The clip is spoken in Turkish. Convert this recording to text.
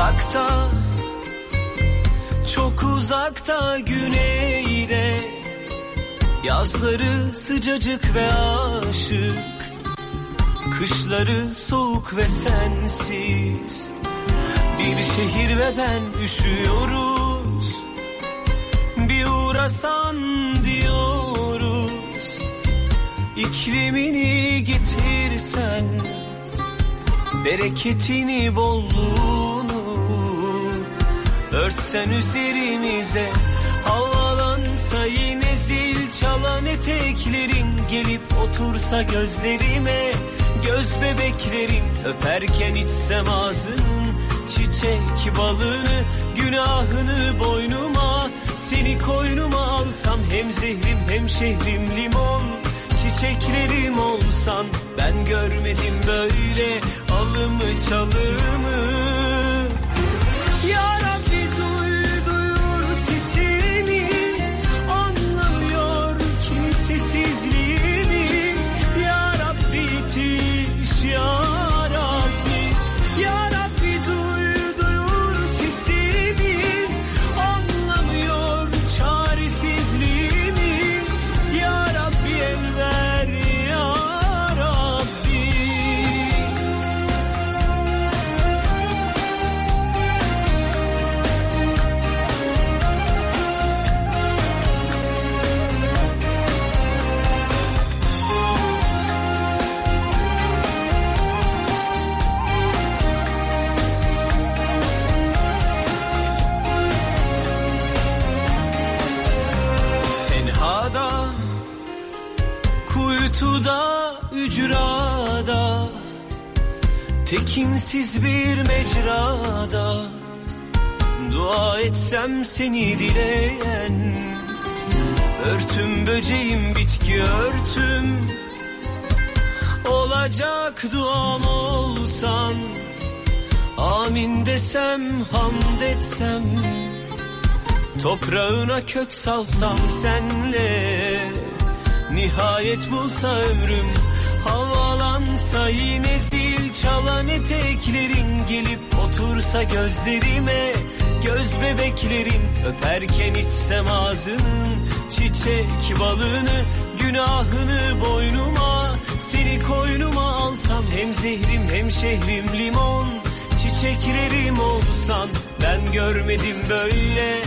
Uzakta çok uzakta güneyde. Yazları sıcacık ve aşık Kışları soğuk ve sensiz. Bir şehir ve ben üşüyoruz Bir uğrasan diyoruz. İklimini getirsen Bereketini bolluğunu Örtsen üzerimize Havalansa yine zil çalan eteklerin Gelip otursa gözlerime Göz bebeklerin Öperken içsem ağzının Çiçek balını Günahını boynuma Seni koynuma alsam Hem zehrim hem şehrim limon Çiçeklerim olsan Ben görmedim böyle Alımı çalımı esses livros. Kuytuda, ücrada. Tekinsiz bir mecrada. Dua etsem seni dileyen. Örtüm böceğim bitki örtüm. Olacak duam olsan. Amin desem hamd etsem. Toprağına kök salsam senle Nihayet bulsa ömrüm Havalansa yine zil çalan eteklerin Gelip otursa gözlerime Göz bebeklerin Öperken içsem ağzının Çiçek balını Günahını boynuma Seni koynuma alsam Hem zehrim hem şehrim limon. Çiçeklerim olsan Ben görmedim böyle